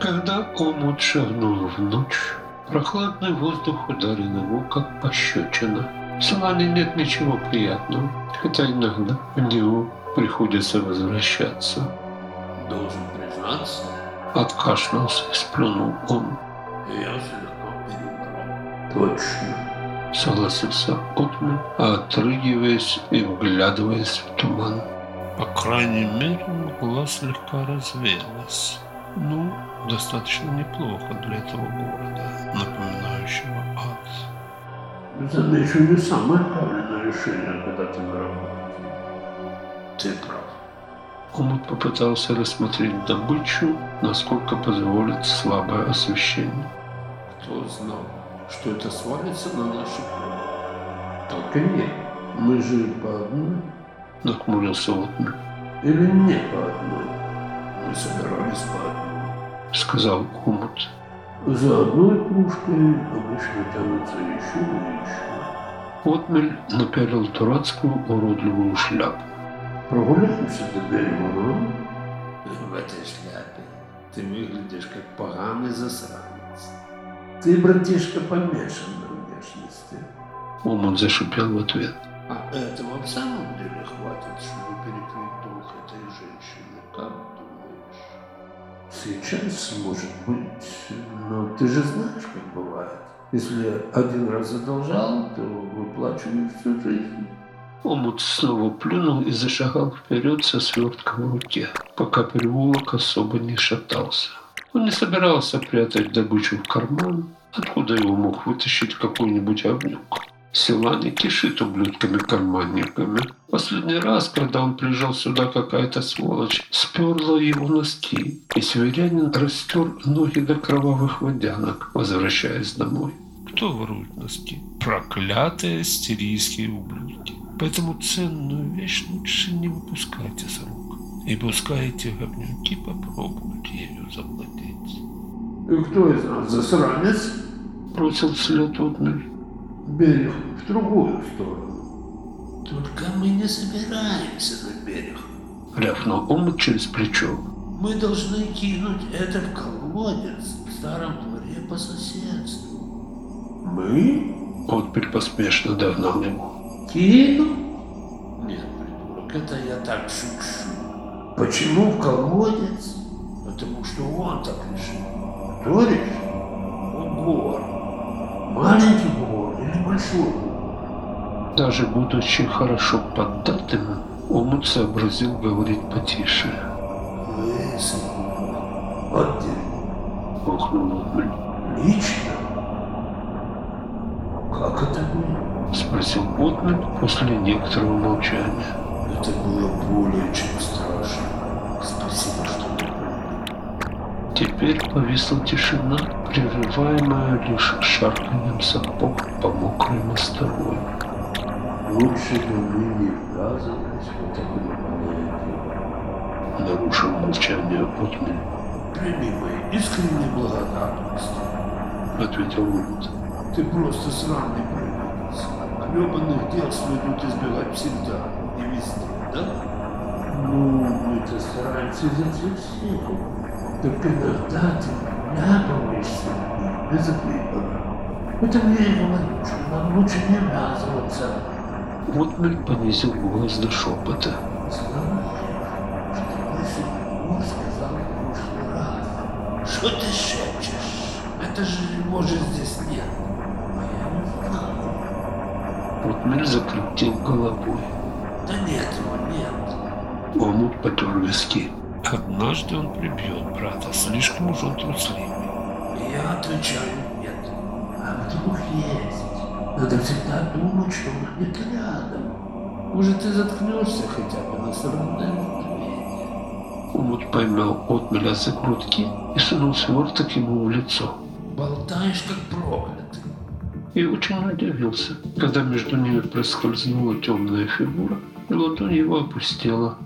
Когда омут шагнул в ночь, прохладный воздух ударил его, как пощечина. В Салане нет ничего приятного, хотя иногда в него приходится возвращаться. Должен признаться, Откашлялся и сплюнул он. я слегка перебрал. Точно. Согласился Отмель, отрыгиваясь и вглядываясь в туман. По крайней мере, мгла слегка развеялась. Ну, достаточно неплохо для этого города, напоминающего ад. Замечу, не самое правильное решение, когда ты на работе. Ты прав. Омут попытался рассмотреть добычу, насколько позволит слабое освещение. Кто знал, что это свалится на наши головы? Только нет. Мы же по одной Нахмурился Отмель. или не по одной? Мы собирались по одной. Сказал Омут. За одной кружкой обычно тянутся еще и еще. Отмель напялил дурацкую уродливую шляпу. Прогуляемся до берега, ну? В этой шляпе ты выглядишь как поганый засранец. Ты, братишка, помешан на внешности. Омут зашипел в ответ. А этого в самом деле хватит, чтобы перекрыть долг этой женщины, как? Сейчас, может быть, но ты же знаешь, как бывает. Если один раз задолжал, то выплачиваешь всю жизнь. Омут снова плюнул и зашагал вперед со свертком в руке, пока переулок особо не шатался. Он не собирался прятать добычу в карман, откуда его мог вытащить какой-нибудь овнюк. Села не кишит ублюдками-карманниками. Последний раз, когда он приезжал сюда, какая-то сволочь сперла его носки, и северянин растер ноги до кровавых водянок, возвращаясь домой. Кто ворует носки? Проклятые сирийские ублюдки. Поэтому ценную вещь лучше не выпускайте из рук. И пускай эти говнюки попробуют ею завладеть. И кто из нас засранец? Бросил вслед Отмель. Берег в другую сторону. Только мы не собираемся на берег. Рявкнул Омут через плечо. Мы должны кинуть это в колодец в старом дворе по соседству. Мы? Отмель поспешно догнал его. Кину? Нет, придурок, это я так шучу. Почему в колодец? Потому что он так решил. Торишь? Бугор. Маленький бугор или бугор? Даже будучи хорошо поддатым, Омут сообразил говорить потише. Бугор. Отдельно. Охнул Отмель. Лично? Как это было? Спросил Отмель после некоторого молчания. Это было более чем страшно. Теперь повисла тишина, прерываемая лишь шарканьем сапог по мокрой мостовой. Лучше бы мы не ввязывались в дело. Нарушил молчание Отмель, Прими мои искренние благодарности. ответил Омут. Ты просто сраный провидец. Гребаных дел следует избегать всегда и везде, да? Ну, мы-то стараемся всех сил. Только иногда ты ляпываешься и без. Поэтому я и говорю, что нам лучше не ввязываться. Отмель понизил голос до шепота. Знаешь, что лысый Бугор сказал в прошлый раз? Что ты шепчешь? Это же же здесь нет. А я не знал. Отмель закрутил головой. Омут потер виски. Однажды он прибьет брата, слишком уж он трусливый. Я отвечаю нет. А вдруг есть? Надо всегда думать, что он где-то рядом. Может, ты заткнешься хотя бы на сраное мгновение? Омут поймал Отмеля за грудки и сунул сверток ему в лицо. Болтаешь, как проклятый. И очень удивился, когда между ними проскользнула темная фигура, и ладонь его опустела